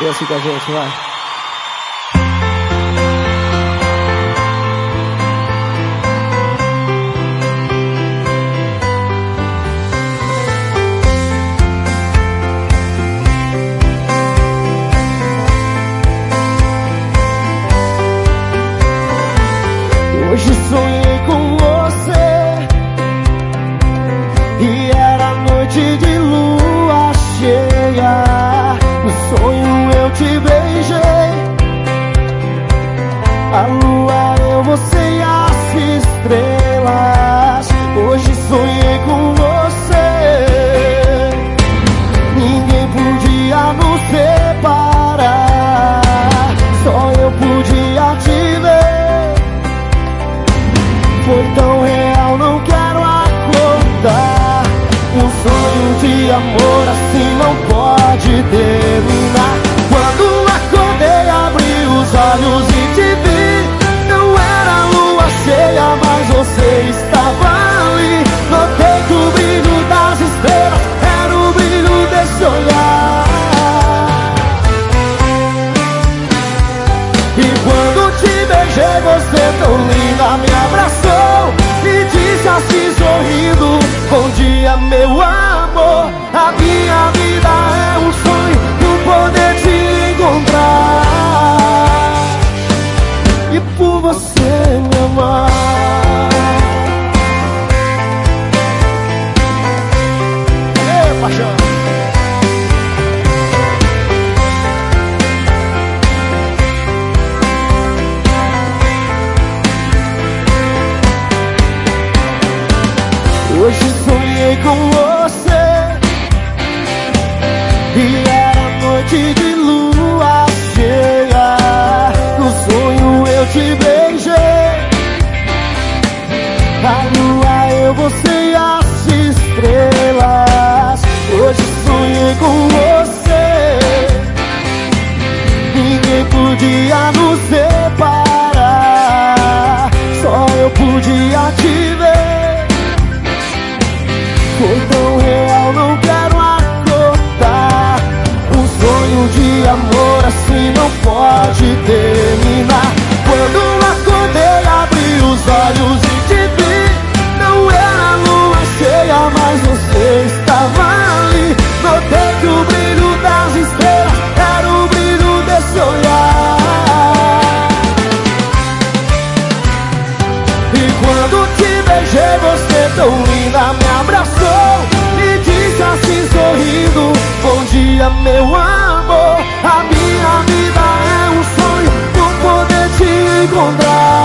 Vem assim com a gente, vai. Podia nos separar Só eu podia te ver foi tão real, não quero acordar. Um sonho de amor assim não pode terminar. Quando acordei, abri os olhos e te vi. Não era lua cheia, mas você estava Hoje sonhei com você. E era noite de lua cheia. No sonho eu te beijei. A lua, eu, você e as estrelas. Hoje sonhei com você. Ninguém podia nos separar tão linda me abraçou e disse assim sorrindo: Bom dia, meu amor. A minha vida é um sonho, não poder te encontrar.